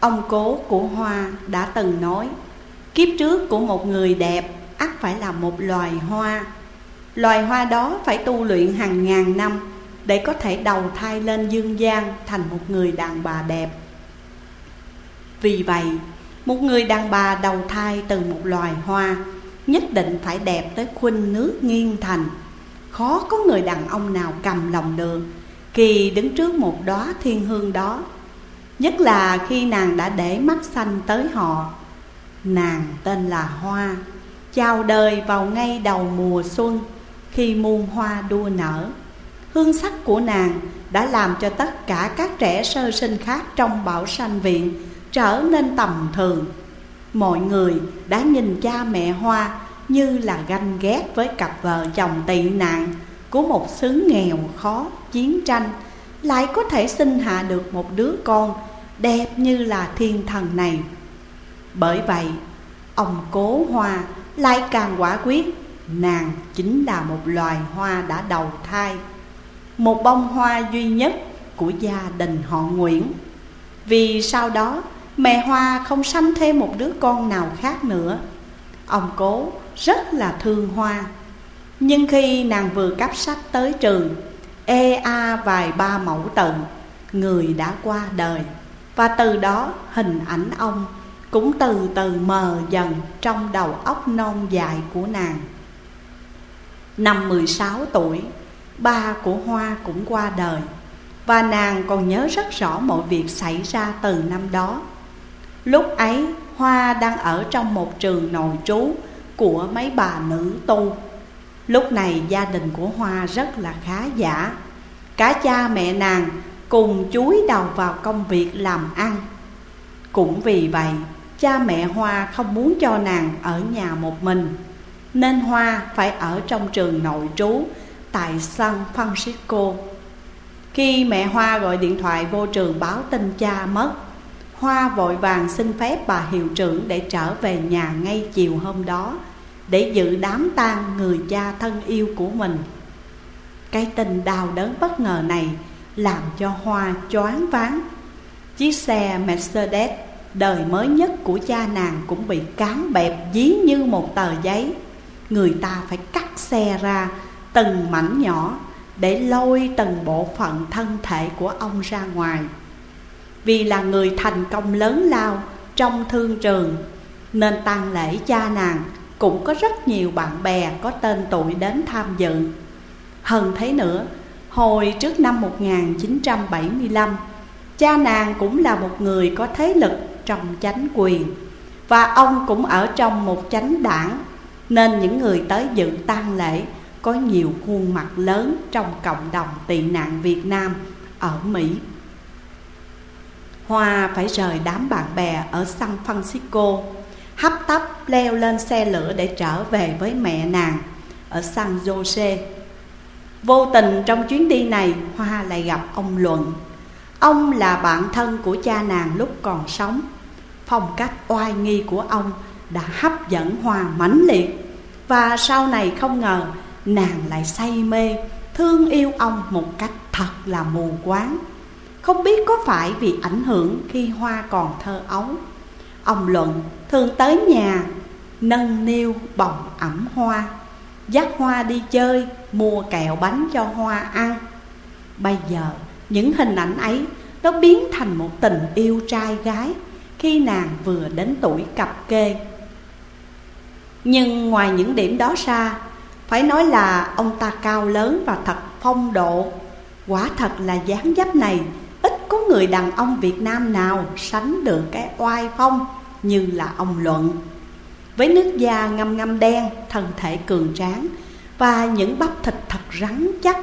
Ông cố của Hoa đã từng nói Kiếp trước của một người đẹp ắt phải là một loài hoa. Loài hoa đó phải tu luyện hàng ngàn năm Để có thể đầu thai lên dương gian thành một người đàn bà đẹp. Vì vậy, một người đàn bà đầu thai từ một loài hoa Nhất định phải đẹp tới khuynh nước nghiêng thành. Khó có người đàn ông nào cầm lòng được Khi đứng trước một đóa thiên hương đó. Nhất là khi nàng đã để mắt xanh tới họ. Nàng tên là Hoa Chào đời vào ngay đầu mùa xuân Khi muôn hoa đua nở. Hương sắc của nàng đã làm cho tất cả các trẻ sơ sinh khác trong bảo sanh viện trở nên tầm thường. Mọi người đã nhìn cha mẹ Hoa như là ganh ghét với cặp vợ chồng tị nạn Của một xứ nghèo khó, chiến tranh. Lại có thể sinh hạ được một đứa con đẹp như là thiên thần này. Bởi vậy, ông cố Hoa lại càng quả quyết Nàng chính là một loài hoa đã đầu thai Một bông hoa duy nhất của gia đình họ Nguyễn. Vì sau đó mẹ Hoa không sanh thêm một đứa con nào khác nữa. Ông cố rất là thương Hoa. Nhưng khi nàng vừa cắp sách tới trường E A vài ba mẫu tận Người đã qua đời. Và từ đó hình ảnh ông cũng từ từ mờ dần trong đầu óc non dài của nàng. Năm 16 tuổi, ba của Hoa cũng qua đời Và nàng còn nhớ rất rõ mọi việc xảy ra từ năm đó. Lúc ấy Hoa đang ở trong một trường nội trú của mấy bà nữ tu. Lúc này gia đình của Hoa rất là khá giả. Cả cha mẹ nàng cùng chúi đầu vào công việc làm ăn. Cũng vì vậy, cha mẹ Hoa không muốn cho nàng ở nhà một mình, Nên Hoa phải ở trong trường nội trú tại San Francisco. Khi mẹ Hoa gọi điện thoại vô trường báo tin cha mất, Hoa vội vàng xin phép bà hiệu trưởng để trở về nhà ngay chiều hôm đó Để dự đám tang người cha thân yêu của mình. Cái tình đau đớn bất ngờ này làm cho Hoa choáng váng. Chiếc xe Mercedes Đời mới nhất của cha nàng cũng bị cán bẹp dí như một tờ giấy. Người ta phải cắt xe ra từng mảnh nhỏ Để lôi từng bộ phận thân thể của ông ra ngoài. Vì là người thành công lớn lao trong thương trường Nên tang lễ cha nàng cũng có rất nhiều bạn bè có tên tuổi đến tham dự. Hơn thế nữa, hồi trước năm 1975 Cha nàng cũng là một người có thế lực trong chánh quyền, Và ông cũng ở trong một chánh đảng, Nên những người tới dự tang lễ Có nhiều khuôn mặt lớn trong cộng đồng tị nạn Việt Nam ở Mỹ. Hoa phải rời đám bạn bè ở San Francisco, Hấp tấp leo lên xe lửa để trở về với mẹ nàng ở San Jose. Vô tình trong chuyến đi này, Hoa lại gặp ông Luận. Ông là bạn thân của cha nàng lúc còn sống. Phong cách oai nghi của ông đã hấp dẫn Hoa mãnh liệt. Và sau này không ngờ, nàng lại say mê, Thương yêu ông một cách thật là mù quáng. Không biết có phải vì ảnh hưởng khi Hoa còn thơ ấu. Ông Luận thường tới nhà, Nâng niu bồng ẩm Hoa. Dắt Hoa đi chơi, Mua kẹo bánh cho Hoa ăn. Bây giờ, những hình ảnh ấy Nó biến thành một tình yêu trai gái khi nàng vừa đến tuổi cập kê. Nhưng ngoài những điểm đó ra, Phải nói là ông ta cao lớn và thật phong độ. Quả thật là dáng dấp này, Ít có người đàn ông Việt Nam nào sánh được cái oai phong như là ông Luận. Với nước da ngâm ngâm đen, thân thể cường tráng Và những bắp thịt thật rắn chắc.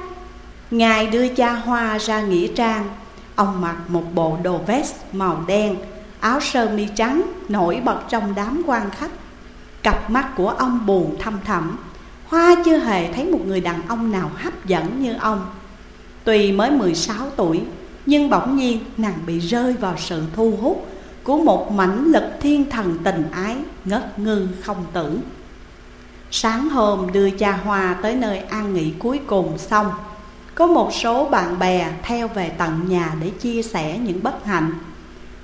Ngài đưa cha Hoa ra nghĩa trang Ông mặc một bộ đồ vest màu đen Áo sơ mi trắng nổi bật trong đám quan khách. Cặp mắt của ông buồn thâm thẳm Hoa chưa hề thấy một người đàn ông nào hấp dẫn như ông. Tuy mới 16 tuổi Nhưng bỗng nhiên nàng bị rơi vào sự thu hút của một mãnh lực thiên thần tình ái, ngất ngư không tử. Sáng hôm đưa cha Hoa tới nơi an nghỉ cuối cùng xong, Có một số bạn bè theo về tận nhà để chia sẻ những bất hạnh.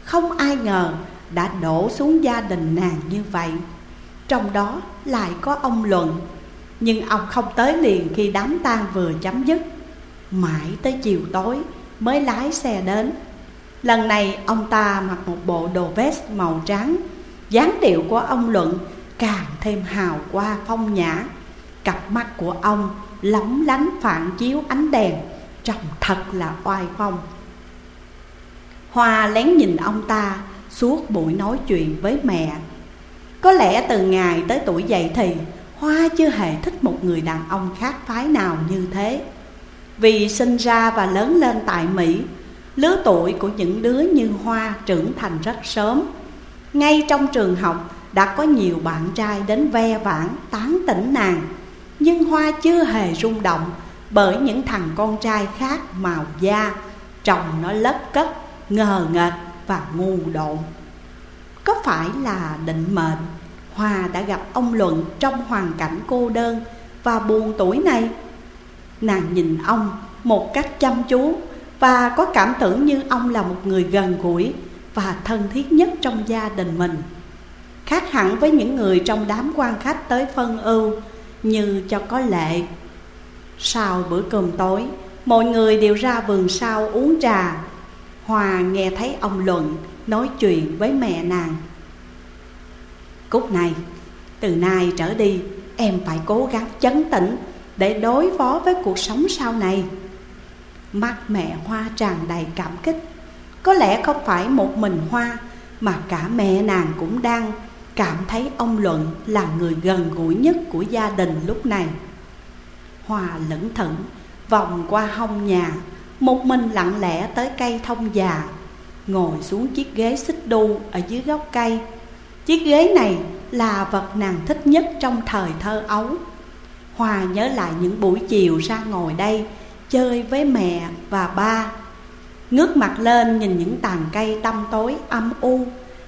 Không ai ngờ đã đổ xuống gia đình nàng như vậy. Trong đó lại có ông Luận, Nhưng ông không tới liền khi đám tang vừa chấm dứt. Mãi tới chiều tối mới lái xe đến Lần này, ông ta mặc một bộ đồ vest màu trắng. Dáng điệu của ông Luận càng thêm hào hoa phong nhã. Cặp mắt của ông lóng lánh phản chiếu ánh đèn, Trông thật là oai phong. Hoa lén nhìn ông ta suốt buổi nói chuyện với mẹ. Có lẽ từ ngày tới tuổi dậy thì Hoa chưa hề thích một người đàn ông khác phái nào như thế. Vì sinh ra và lớn lên tại Mỹ Lứa tuổi của những đứa như Hoa trưởng thành rất sớm. Ngay trong trường học đã có nhiều bạn trai đến ve vãn tán tỉnh nàng. Nhưng Hoa chưa hề rung động bởi những thằng con trai khác màu da Trông nó lất cất, ngờ nghệch và ngu độn. Có phải là định mệnh Hoa đã gặp ông Luận trong hoàn cảnh cô đơn và buồn tuổi này? Nàng nhìn ông một cách chăm chú và có cảm tưởng như ông là một người gần gũi Và thân thiết nhất trong gia đình mình. Khác hẳn với những người trong đám quan khách tới phân ưu Như cho có lệ. Sau bữa cơm tối Mọi người đều ra vườn sau uống trà. Hòa nghe thấy ông Luận nói chuyện với mẹ nàng. Cúc này, từ nay trở đi em phải cố gắng chấn tĩnh Để đối phó với cuộc sống sau này. Mắt mẹ Hoa tràn đầy cảm kích. Có lẽ không phải một mình Hoa, Mà cả mẹ nàng cũng đang cảm thấy ông Luận là người gần gũi nhất của gia đình lúc này. Hoa lững thững, vòng qua hông nhà, Một mình lặng lẽ tới cây thông già, Ngồi xuống chiếc ghế xích đu ở dưới gốc cây. Chiếc ghế này là vật nàng thích nhất trong thời thơ ấu. Hòa nhớ lại những buổi chiều ra ngồi đây Chơi với mẹ và ba. Ngước mặt lên nhìn những tàn cây tăm tối âm u,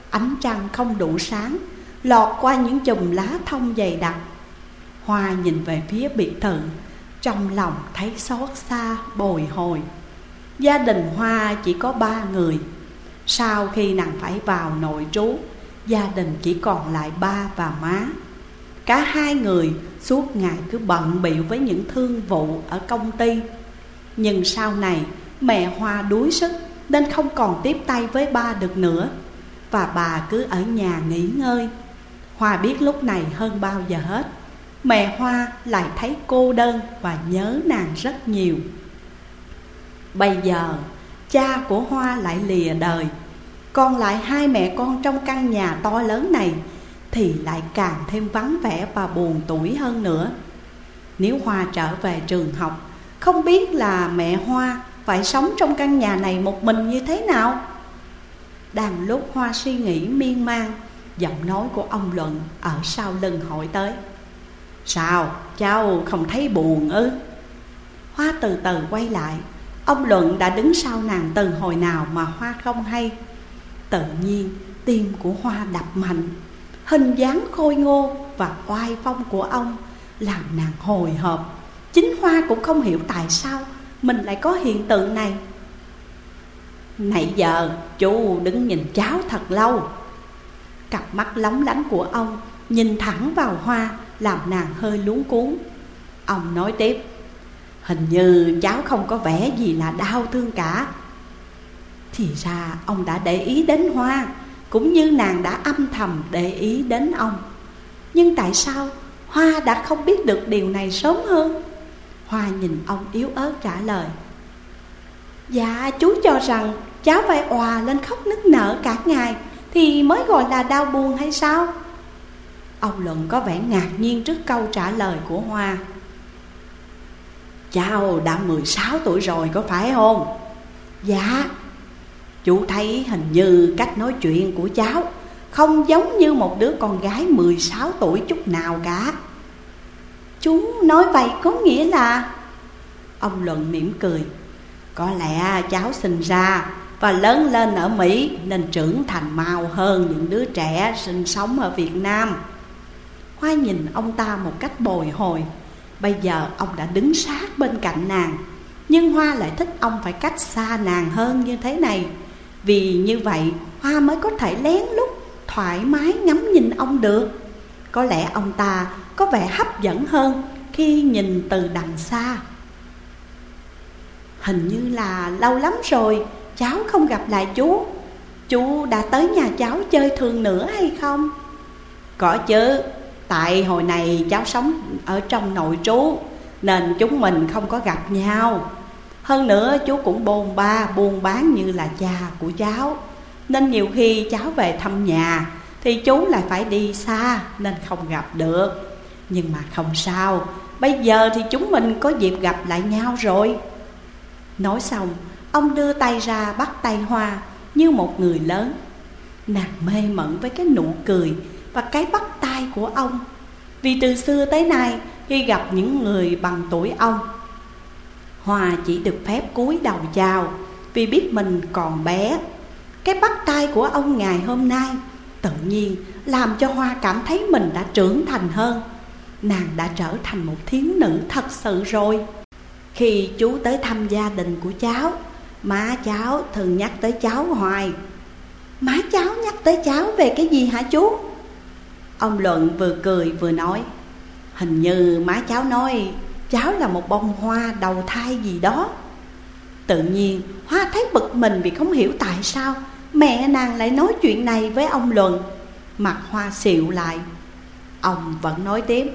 Ánh trăng không đủ sáng, Lọt qua những chùm lá thông dày đặc. Hoa nhìn về phía biệt thự, Trong lòng thấy xót xa, bồi hồi. Gia đình Hoa chỉ có ba người. Sau khi nàng phải vào nội trú, Gia đình chỉ còn lại ba và má. Cả hai người suốt ngày cứ bận bịu với những thương vụ ở công ty. Nhưng sau này, mẹ Hoa đuối sức Nên không còn tiếp tay với ba được nữa. Và bà cứ ở nhà nghỉ ngơi. Hoa biết lúc này hơn bao giờ hết. Mẹ Hoa lại thấy cô đơn và nhớ nàng rất nhiều. Bây giờ, cha của Hoa lại lìa đời. Còn lại hai mẹ con trong căn nhà to lớn này Thì lại càng thêm vắng vẻ và buồn tuổi hơn nữa. Nếu Hoa trở về trường học không biết là mẹ Hoa phải sống trong căn nhà này một mình như thế nào. Đang lúc Hoa suy nghĩ miên man, Giọng nói của ông Luận ở sau lưng hỏi tới. Sao? Cháu không thấy buồn ư? Hoa từ từ quay lại. Ông Luận đã đứng sau nàng từ hồi nào mà Hoa không hay. Tự nhiên, tim của Hoa đập mạnh. Hình dáng khôi ngô và oai phong của ông Làm nàng hồi hộp. Chính Hoa cũng không hiểu tại sao Mình lại có hiện tượng này. Nãy giờ chú đứng nhìn cháu thật lâu. Cặp mắt lóng lánh của ông nhìn thẳng vào Hoa, làm nàng hơi luống cuốn Ông nói tiếp, Hình như cháu không có vẻ gì là đau thương cả. Thì ra ông đã để ý đến Hoa, Cũng như nàng đã âm thầm để ý đến ông. Nhưng tại sao Hoa đã không biết được điều này sớm hơn? Hoa nhìn ông yếu ớt trả lời. Dạ chú cho rằng cháu phải òa lên khóc nức nở cả ngày thì mới gọi là đau buồn hay sao? Ông Luận có vẻ ngạc nhiên trước câu trả lời của Hoa. Cháu đã 16 tuổi rồi, có phải không? Dạ. Chú thấy hình như cách nói chuyện của cháu Không giống như một đứa con gái 16 tuổi chút nào cả. Chú nói vậy có nghĩa là Ông Luận mỉm cười Có lẽ cháu sinh ra và lớn lên ở Mỹ nên trưởng thành mau hơn những đứa trẻ sinh sống ở Việt Nam. Hoa nhìn ông ta một cách bồi hồi. Bây giờ ông đã đứng sát bên cạnh nàng, nhưng Hoa lại thích ông phải cách xa nàng hơn như thế này. Vì như vậy Hoa mới có thể lén lút thoải mái ngắm nhìn ông được có lẽ ông ta có vẻ hấp dẫn hơn khi nhìn từ đằng xa. Hình như là lâu lắm rồi cháu không gặp lại chú. Chú đã tới nhà cháu chơi thường nữa hay không? Có chứ, tại hồi này cháu sống ở trong nội trú Nên chúng mình không có gặp nhau. Hơn nữa chú cũng bồn ba buôn bán như là cha của cháu Nên nhiều khi cháu về thăm nhà thì chú lại phải đi xa, nên không gặp được. Nhưng mà không sao, Bây giờ thì chúng mình có dịp gặp lại nhau rồi. Nói xong, Ông đưa tay ra bắt tay Hoa như một người lớn. Nàng mê mẩn với cái nụ cười và cái bắt tay của ông. Vì từ xưa tới nay, khi gặp những người bằng tuổi ông, Hoa chỉ được phép cúi đầu chào Vì biết mình còn bé. Cái bắt tay của ông ngày hôm nay Tự nhiên, làm cho Hoa cảm thấy mình đã trưởng thành hơn. Nàng đã trở thành một thiếu nữ thật sự rồi. Khi chú tới thăm gia đình của cháu, Má cháu thường nhắc tới cháu hoài. Má cháu nhắc tới cháu về cái gì hả chú? Ông Luận vừa cười vừa nói, Hình như má cháu nói cháu là một bông hoa đầu thai gì đó. Tự nhiên Hoa thấy bực mình vì không hiểu tại sao. Mẹ nàng lại nói chuyện này với ông Luận. Mặt Hoa xịu lại. Ông vẫn nói tiếp.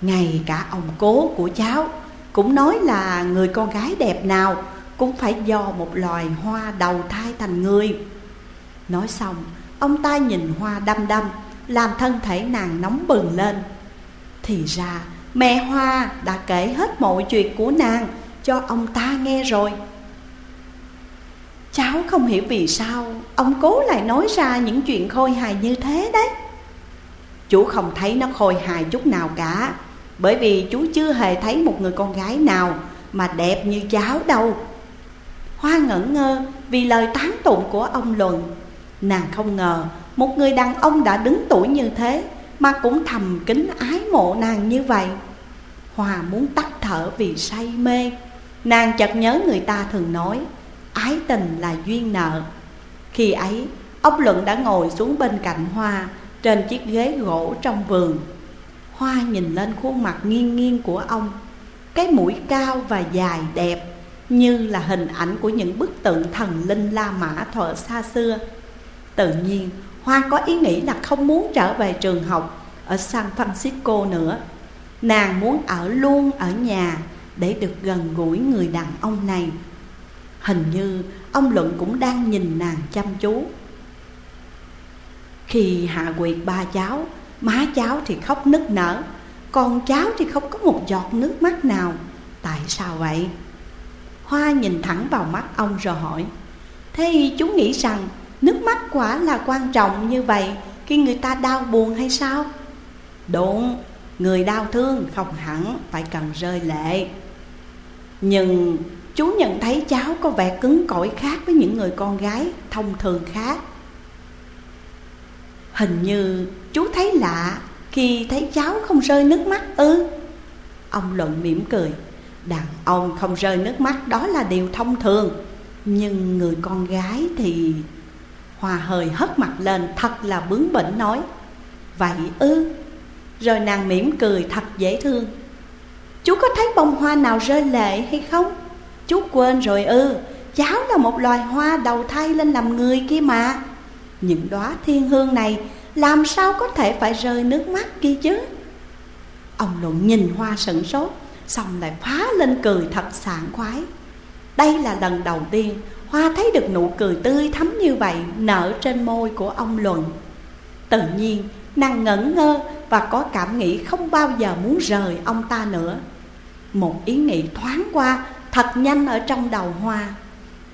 Ngay cả ông cố của cháu Cũng nói là người con gái đẹp nào cũng phải do một loài hoa đầu thai thành người. Nói xong, Ông ta nhìn hoa đăm đăm, Làm thân thể nàng nóng bừng lên. Thì ra, mẹ hoa đã kể hết mọi chuyện của nàng Cho ông ta nghe rồi. Cháu không hiểu vì sao Ông cố lại nói ra những chuyện khôi hài như thế đấy. Chú không thấy nó khôi hài chút nào cả, Bởi vì chú chưa hề thấy một người con gái nào Mà đẹp như cháu đâu. Hoa ngẩn ngơ vì lời tán tụng của ông Luận. Nàng không ngờ một người đàn ông đã đứng tuổi như thế Mà cũng thầm kính ái mộ nàng như vậy. Hoa muốn tắt thở vì say mê. Nàng chợt nhớ người ta thường nói Ái tình là duyên nợ Khi ấy ông Luận đã ngồi xuống bên cạnh Hoa Trên chiếc ghế gỗ trong vườn Hoa nhìn lên khuôn mặt nghiêng nghiêng của ông Cái mũi cao và dài đẹp như là hình ảnh của những bức tượng thần linh La Mã thuở xa xưa. Tự nhiên, Hoa có ý nghĩ là không muốn trở về trường học ở San Francisco nữa. Nàng muốn ở luôn ở nhà để được gần gũi người đàn ông này. Hình như ông Luận cũng đang nhìn nàng chăm chú. Khi hạ quyệt ba cháu, má cháu thì khóc nức nở, còn cháu thì không có một giọt nước mắt nào. Tại sao vậy? Hoa nhìn thẳng vào mắt ông rồi hỏi Thế chú nghĩ rằng nước mắt quả là quan trọng như vậy Khi người ta đau buồn hay sao? Đúng, người đau thương không hẳn phải cần rơi lệ Nhưng chú nhận thấy cháu có vẻ cứng cỏi khác với những người con gái thông thường khác. Hình như chú thấy lạ khi thấy cháu không rơi nước mắt ư? Ông Luận mỉm cười. Đàn ông không rơi nước mắt đó là điều thông thường. Nhưng người con gái thì hòa hơi hất mặt lên thật là bướng bỉnh nói, Vậy ư? Rồi nàng mỉm cười thật dễ thương. Chú có thấy bông hoa nào rơi lệ hay không? Chú quên rồi ư. Cháu là một loài hoa đầu thai lên làm người kia mà. Những đóa thiên hương này Làm sao có thể phải rơi nước mắt kia chứ? Ông luận nhìn hoa sững sốt, Xong lại phá lên cười thật sảng khoái. Đây là lần đầu tiên Hoa thấy được nụ cười tươi thắm như vậy Nở trên môi của ông Luận. Tự nhiên, nàng ngẩn ngơ Và có cảm nghĩ không bao giờ muốn rời ông ta nữa. Một ý nghĩ thoáng qua Thật nhanh ở trong đầu Hoa.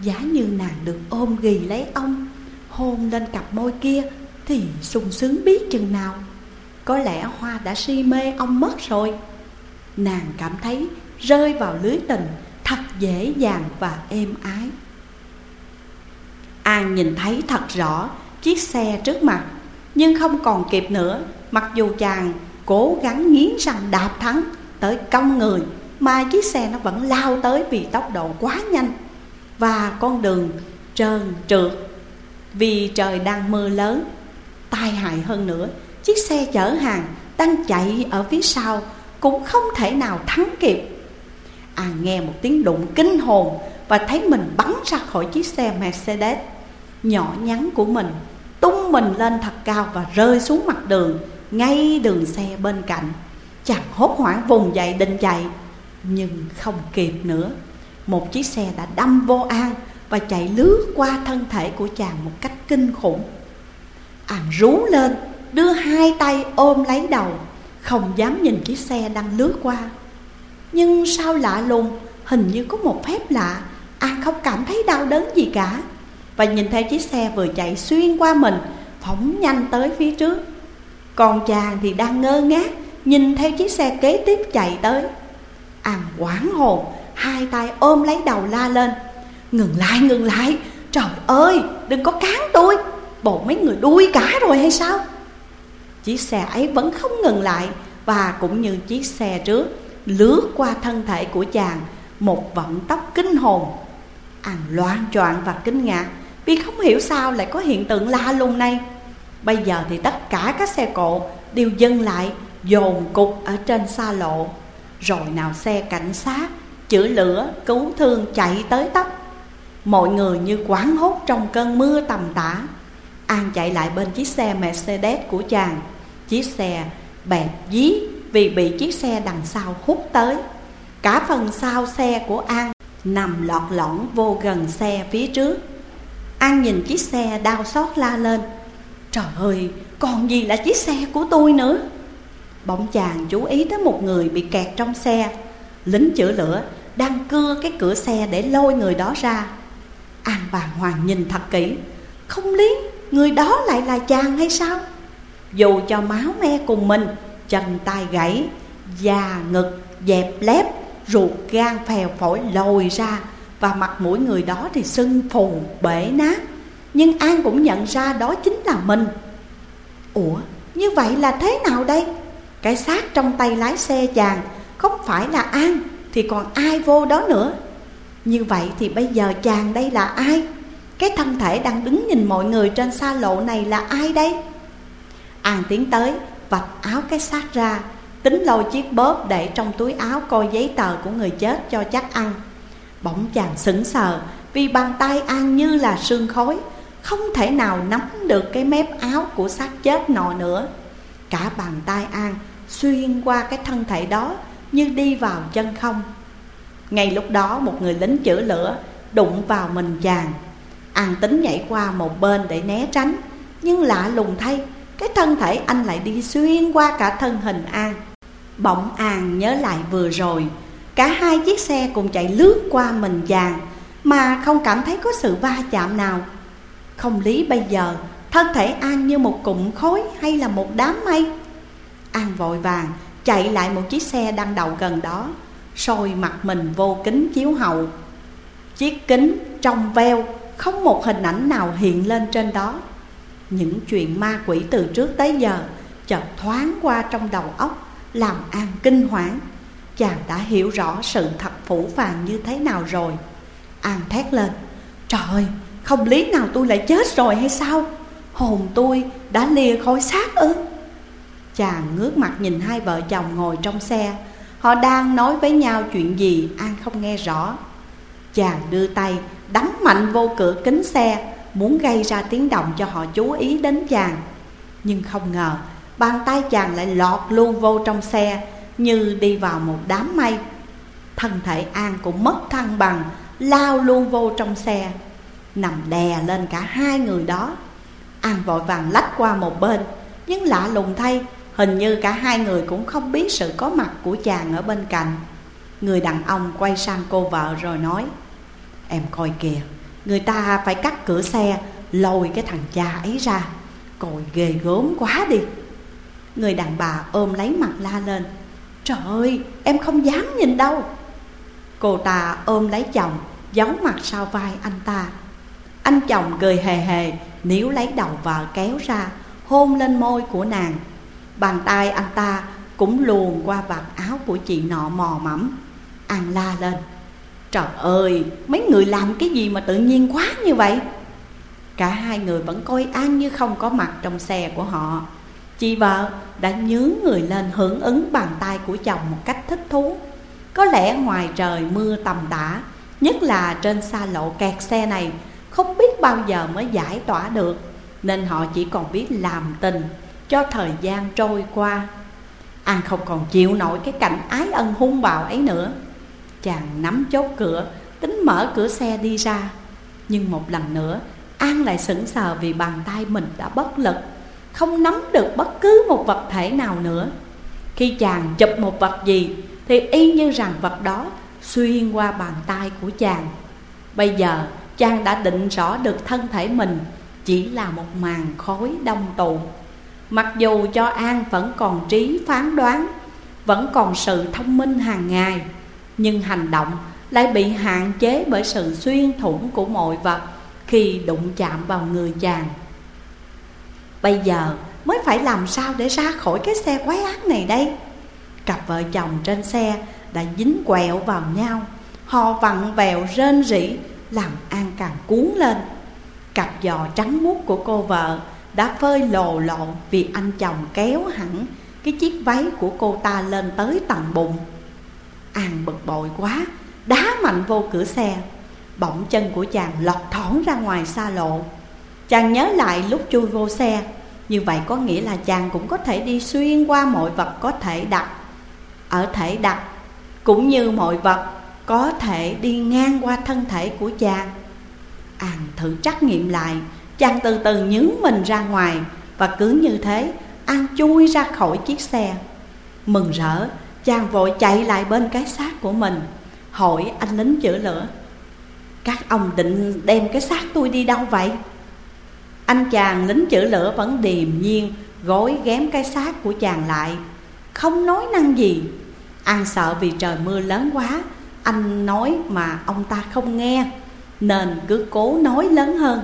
Giá như nàng được ôm ghì lấy ông, Hôn lên cặp môi kia Thì sung sướng biết chừng nào. Có lẽ Hoa đã si mê ông mất rồi. Nàng cảm thấy rơi vào lưới tình thật dễ dàng và êm ái. An nhìn thấy thật rõ chiếc xe trước mặt, Nhưng không còn kịp nữa, Mặc dù chàng cố gắng nghiến răng đạp thắng tới cong người. Mà chiếc xe nó vẫn lao tới vì tốc độ quá nhanh Và con đường trơn trượt. Vì trời đang mưa lớn, Tai hại hơn nữa, Chiếc xe chở hàng đang chạy ở phía sau Cũng không thể nào thắng kịp. À nghe một tiếng đụng kinh hồn Và thấy mình bắn ra khỏi chiếc xe Mercedes, Nhỏ nhắn của mình Tung mình lên thật cao và rơi xuống mặt đường, Ngay đường xe bên cạnh, Chàng hốt hoảng vùng dậy định chạy. Nhưng không kịp nữa, Một chiếc xe đã đâm vô An Và chạy lướt qua thân thể của chàng một cách kinh khủng. An rú lên, Đưa hai tay ôm lấy đầu, Không dám nhìn chiếc xe đang lướt qua. Nhưng sao lạ lùng, Hình như có một phép lạ An không cảm thấy đau đớn gì cả. Và nhìn theo chiếc xe vừa chạy xuyên qua mình, Phóng nhanh tới phía trước. Còn chàng thì đang ngơ ngác, Nhìn theo chiếc xe kế tiếp chạy tới. An quảng hồn, Hai tay ôm lấy đầu la lên. Ngừng lại ngừng lại. Trời ơi, đừng có cán tôi. Bộ mấy người đuôi cả rồi hay sao? Chiếc xe ấy vẫn không ngừng lại Và cũng như chiếc xe trước, Lướt qua thân thể của chàng, Một vận tốc kinh hồn. An loan choạng và kinh ngạc Vì không hiểu sao lại có hiện tượng la lung này. Bây giờ thì tất cả các xe cộ đều dừng lại, Dồn cục ở trên xa lộ. Rồi nào xe cảnh sát Chữa lửa, cứu thương chạy tới tấp. Mọi người như quán hốt trong cơn mưa tầm tã. An chạy lại bên chiếc xe Mercedes của chàng. Chiếc xe bẹp dí vì bị chiếc xe đằng sau hút tới. Cả phần sau xe của An nằm lọt lõng vô gần xe phía trước. An nhìn chiếc xe đau xót la lên. Trời ơi, còn gì là chiếc xe của tôi nữa? Bỗng chàng chú ý tới một người bị kẹt trong xe. Lính chữa lửa đang cưa cái cửa xe để lôi người đó ra. An bàng hoàng nhìn thật kỹ. Không lý, người đó lại là chàng hay sao? Dù cho máu me cùng mình, Chân tay gãy, Da ngực dẹp lép, Ruột gan phèo phổi lồi ra Và mặt mũi người đó thì sưng phù bể nát. Nhưng An cũng nhận ra đó chính là mình. Ủa, như vậy là thế nào đây? Cái xác trong tay lái xe chàng Không phải là An Thì còn ai vô đó nữa. Như vậy thì bây giờ chàng đây là ai? Cái thân thể đang đứng nhìn mọi người trên xa lộ này là ai đây? An tiến tới, vạch áo cái xác ra, Tính lôi chiếc bóp để trong túi áo coi giấy tờ của người chết cho chắc ăn. Bỗng chàng sững sờ vì bàn tay An như là sương khói, Không thể nào nắm được cái mép áo của xác chết nọ nữa. Cả bàn tay An xuyên qua cái thân thể đó như đi vào chân không. Ngay lúc đó một người lính chữa lửa đụng vào mình chàng. An tính nhảy qua một bên để né tránh, Nhưng lạ lùng thay, Cái thân thể anh lại đi xuyên qua cả thân hình An. Bỗng An nhớ lại vừa rồi, Cả hai chiếc xe cùng chạy lướt qua mình chàng Mà không cảm thấy có sự va chạm nào. Không lý bây giờ, Thân thể An như một cụm khối hay là một đám mây. An vội vàng chạy lại một chiếc xe đang đậu gần đó Sôi mặt mình vô kính chiếu hậu. Chiếc kính trong veo Không một hình ảnh nào hiện lên trên đó. Những chuyện ma quỷ từ trước tới giờ Chợt thoáng qua trong đầu óc Làm An kinh hoảng. Chàng đã hiểu rõ sự thật phủ phàng như thế nào rồi. An thét lên Trời ơi, không lý nào tôi lại chết rồi hay sao? Hồn tôi đã lìa khỏi xác ư? Chàng ngước mặt nhìn hai vợ chồng ngồi trong xe. Họ đang nói với nhau chuyện gì, An không nghe rõ. Chàng đưa tay, đấm mạnh vô cửa kính xe, Muốn gây ra tiếng động cho họ chú ý đến chàng. Nhưng không ngờ, Bàn tay chàng lại lọt luôn vô trong xe, Như đi vào một đám mây. Thân thể An cũng mất thăng bằng, Lao luôn vô trong xe. Nằm đè lên cả hai người đó. An vội vàng lách qua một bên, Nhưng lạ lùng thay Hình như cả hai người cũng không biết sự có mặt của chàng ở bên cạnh. Người đàn ông quay sang cô vợ rồi nói, Em coi kìa, Người ta phải cắt cửa xe, Lôi cái thằng cha ấy ra. Còi ghê gớm quá đi. Người đàn bà ôm lấy mặt la lên, Trời ơi, em không dám nhìn đâu. Cô ta ôm lấy chồng, Giấu mặt sau vai anh ta. Anh chồng cười hề hề, Níu lấy đầu vợ kéo ra, Hôn lên môi của nàng. Bàn tay anh ta cũng luồn qua vạt áo của chị nọ mò mẫm. An la lên. Trời ơi, mấy người làm cái gì mà tự nhiên quá như vậy? Cả hai người vẫn coi An như không có mặt trong xe của họ. Chị vợ đã nhướng người lên hưởng ứng bàn tay của chồng một cách thích thú. Có lẽ ngoài trời mưa tầm tã, Nhất là trên xa lộ kẹt xe này, Không biết bao giờ mới giải tỏa được, Nên họ chỉ còn biết làm tình. Cho thời gian trôi qua. An không còn chịu nổi cái cảnh ái ân hung bạo ấy nữa. Chàng nắm chốt cửa, Tính mở cửa xe đi ra. Nhưng một lần nữa, An lại sững sờ vì bàn tay mình đã bất lực, Không nắm được bất cứ một vật thể nào nữa. Khi chàng chụp một vật gì, Thì y như rằng vật đó xuyên qua bàn tay của chàng. Bây giờ, chàng đã định rõ được thân thể mình Chỉ là một màn khói đông tụ Mặc dù cho An vẫn còn trí phán đoán, Vẫn còn sự thông minh hàng ngày, Nhưng hành động lại bị hạn chế bởi sự xuyên thủng của mọi vật Khi đụng chạm vào người chàng. Bây giờ mới phải làm sao để ra khỏi cái xe quái ác này đây? Cặp vợ chồng trên xe đã dính quẹo vào nhau, Họ vặn vẹo rên rỉ, làm An càng cuốn lên. Cặp giò trắng muốt của cô vợ đã phơi lồ lộ vì anh chồng kéo hẳn cái chiếc váy của cô ta lên tới tầng bụng An bực bội quá, đá mạnh vô cửa xe. Bỗng chân của chàng lọt thỏn ra ngoài xa lộ. Chàng nhớ lại lúc chui vô xe Như vậy có nghĩa là chàng cũng có thể đi xuyên qua mọi vật có thể đặt Ở thể đặt cũng như mọi vật có thể đi ngang qua thân thể của chàng. An thử trắc nghiệm lại Chàng từ từ nhướng mình ra ngoài Và cứ như thế, An chui ra khỏi chiếc xe. Mừng rỡ, Chàng vội chạy lại bên cái xác của mình, Hỏi anh lính chữa lửa, Các ông định đem cái xác tôi đi đâu vậy? Anh chàng lính chữa lửa vẫn điềm nhiên Gối ghém cái xác của chàng lại, Không nói năng gì. An sợ vì trời mưa lớn quá, Anh nói mà ông ta không nghe, Nên cứ cố nói lớn hơn.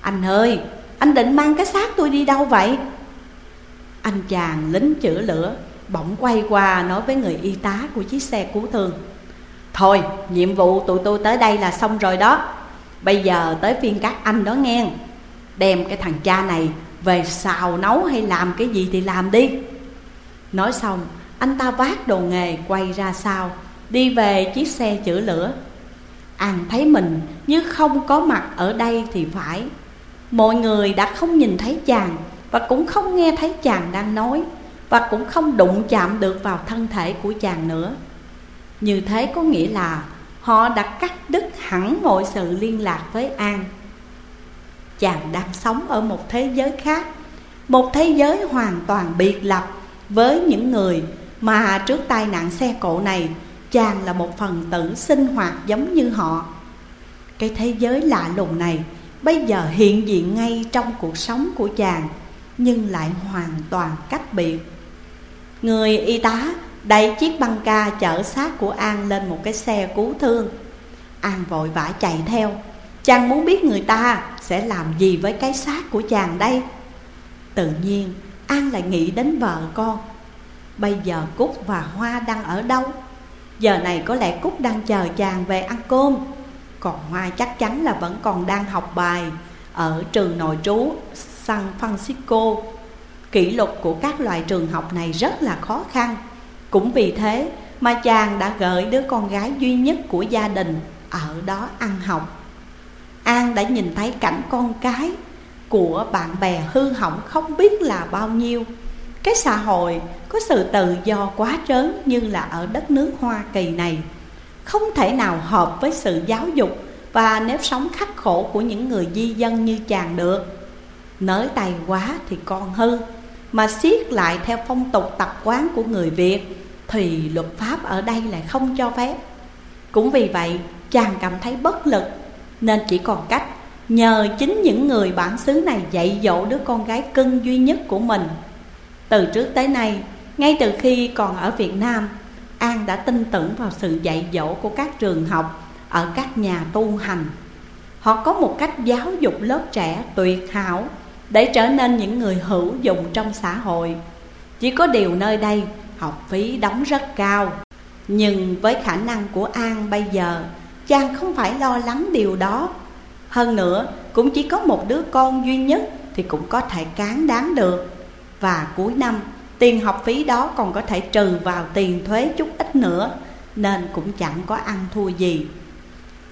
Anh ơi, anh định mang cái xác tôi đi đâu vậy? Anh chàng lính chữa lửa Bỗng quay qua nói với người y tá của chiếc xe cứu thương. Thôi, nhiệm vụ tụi tôi tới đây là xong rồi đó. Bây giờ tới phiên các anh đó nghe. Đem cái thằng cha này về xào nấu hay làm cái gì thì làm đi. Nói xong anh ta vác đồ nghề quay ra sau Đi về chiếc xe chữa lửa. An thấy mình như không có mặt ở đây thì phải. Mọi người đã không nhìn thấy chàng Và cũng không nghe thấy chàng đang nói Và cũng không đụng chạm được vào thân thể của chàng nữa. Như thế có nghĩa là Họ đã cắt đứt hẳn mọi sự liên lạc với An. Chàng đang sống ở một thế giới khác, Một thế giới hoàn toàn biệt lập Với những người mà trước tai nạn xe cộ này, Chàng là một phần tử sinh hoạt giống như họ. Cái thế giới lạ lùng này Bây giờ hiện diện ngay trong cuộc sống của chàng, Nhưng lại hoàn toàn cách biệt. Người y tá đẩy chiếc băng ca chở xác của An lên một cái xe cứu thương. An vội vã chạy theo. Chàng muốn biết người ta sẽ làm gì với cái xác của chàng đây? Tự nhiên, An lại nghĩ đến vợ con. Bây giờ Cúc và Hoa đang ở đâu? Giờ này có lẽ Cúc đang chờ chàng về ăn cơm. Còn Hoa chắc chắn là vẫn còn đang học bài Ở trường nội trú San Francisco. Kỷ lục của các loại trường học này rất là khó khăn. Cũng vì thế mà chàng đã gửi đứa con gái duy nhất của gia đình Ở đó ăn học. An đã nhìn thấy cảnh con cái của bạn bè hư hỏng không biết là bao nhiêu. Cái xã hội có sự tự do quá trớn như là ở đất nước Hoa Kỳ này. Không thể nào hợp với sự giáo dục và nếp sống khắc khổ của những người di dân như chàng được. Nới tay quá thì con hư Mà siết lại theo phong tục tập quán của người Việt Thì luật pháp ở đây lại không cho phép. Cũng vì vậy chàng cảm thấy bất lực Nên chỉ còn cách nhờ chính những người bản xứ này dạy dỗ đứa con gái cưng duy nhất của mình. Từ trước tới nay, ngay từ khi còn ở Việt Nam An đã tin tưởng vào sự dạy dỗ của các trường học ở các nhà tu hành. Họ có một cách giáo dục lớp trẻ tuyệt hảo Để trở nên những người hữu dụng trong xã hội. Chỉ có điều nơi đây, học phí đóng rất cao. Nhưng với khả năng của An bây giờ, Chàng không phải lo lắng điều đó. Hơn nữa, cũng chỉ có một đứa con duy nhất Thì cũng có thể cán đáng được. Và cuối năm tiền học phí đó còn có thể trừ vào tiền thuế chút ít nữa Nên cũng chẳng có ăn thua gì.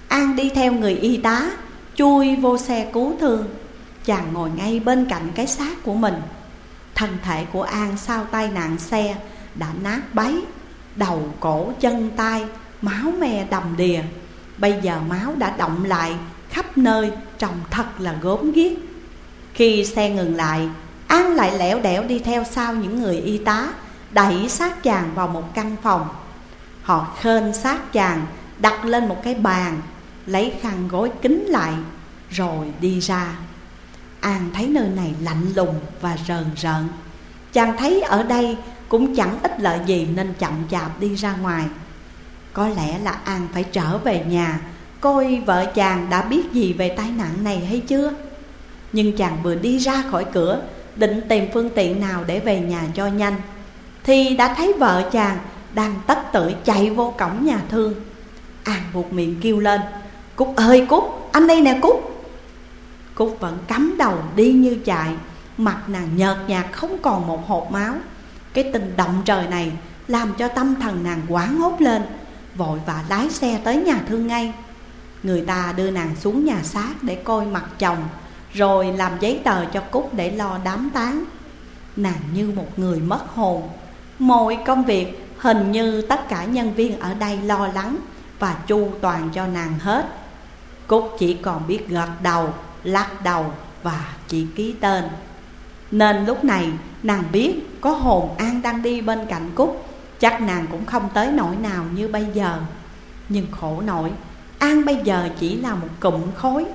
An đi theo người y tá Chui vô xe cứu thương. Chàng ngồi ngay bên cạnh cái xác của mình. Thân thể của An sau tai nạn xe đã nát bấy Đầu, cổ, chân, tay, máu me đầm đìa. Bây giờ máu đã động lại khắp nơi Trông thật là gốm ghiếc. Khi xe ngừng lại An lại lẻo đẻo đi theo sau những người y tá, Đẩy xác chàng vào một căn phòng. Họ khên xác chàng, đặt lên một cái bàn, Lấy khăn gối kín lại, Rồi đi ra. An thấy nơi này lạnh lùng và rờn rợn. Chàng thấy ở đây cũng chẳng ích lợi gì nên chậm chạp đi ra ngoài. Có lẽ là An phải trở về nhà, Coi vợ chàng đã biết gì về tai nạn này hay chưa. Nhưng chàng vừa đi ra khỏi cửa Định tìm phương tiện nào để về nhà cho nhanh. Thì đã thấy vợ chàng đang tất tử chạy vô cổng nhà thương. An buộc miệng kêu lên Cúc ơi Cúc, anh đây nè Cúc. Cúc vẫn cắm đầu đi như chạy Mặt nàng nhợt nhạt không còn một hột máu. Cái tình động trời này làm cho tâm thần nàng quán hốt lên Vội và lái xe tới nhà thương ngay. Người ta đưa nàng xuống nhà xác để coi mặt chồng rồi làm giấy tờ cho Cúc để lo đám táng Nàng như một người mất hồn. Mọi công việc hình như tất cả nhân viên ở đây lo lắng Và chu toàn cho nàng hết. Cúc chỉ còn biết gật đầu, lắc đầu và chỉ ký tên. Nên lúc này nàng biết có hồn An đang đi bên cạnh Cúc. Chắc nàng cũng không tới nỗi nào như bây giờ. Nhưng khổ nổi An bây giờ chỉ là một cụm khối.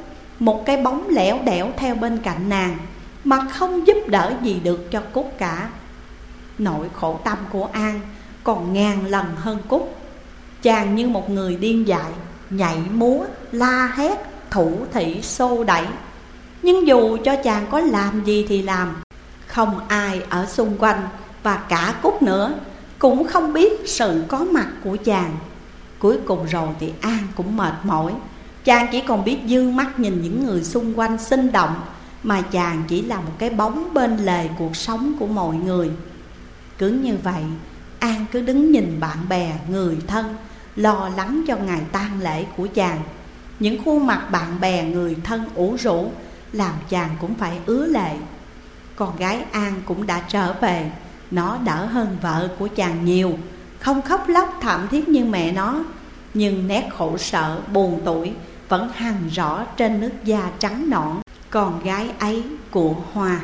Một cái bóng lẻo đẻo theo bên cạnh nàng Mà không giúp đỡ gì được cho Cúc cả. Nỗi khổ tâm của An còn ngàn lần hơn Cúc. Chàng như một người điên dại Nhảy múa, la hét, thủ thị xô đẩy. Nhưng dù cho chàng có làm gì thì làm Không ai ở xung quanh và cả Cúc nữa Cũng không biết sự có mặt của chàng. Cuối cùng rồi thì An cũng mệt mỏi Chàng chỉ còn biết dư mắt nhìn những người xung quanh sinh động Mà chàng chỉ là một cái bóng bên lề cuộc sống của mọi người. Cứ như vậy An cứ đứng nhìn bạn bè, người thân Lo lắng cho ngày tang lễ của chàng. Những khuôn mặt bạn bè, người thân ủ rũ Làm chàng cũng phải ứa lệ. Con gái An cũng đã trở về Nó đỡ hơn vợ của chàng nhiều Không khóc lóc thảm thiết như mẹ nó Nhưng nét khổ sở, buồn tuổi vẫn hằn rõ trên nước da trắng nõn Con gái ấy của Hoa.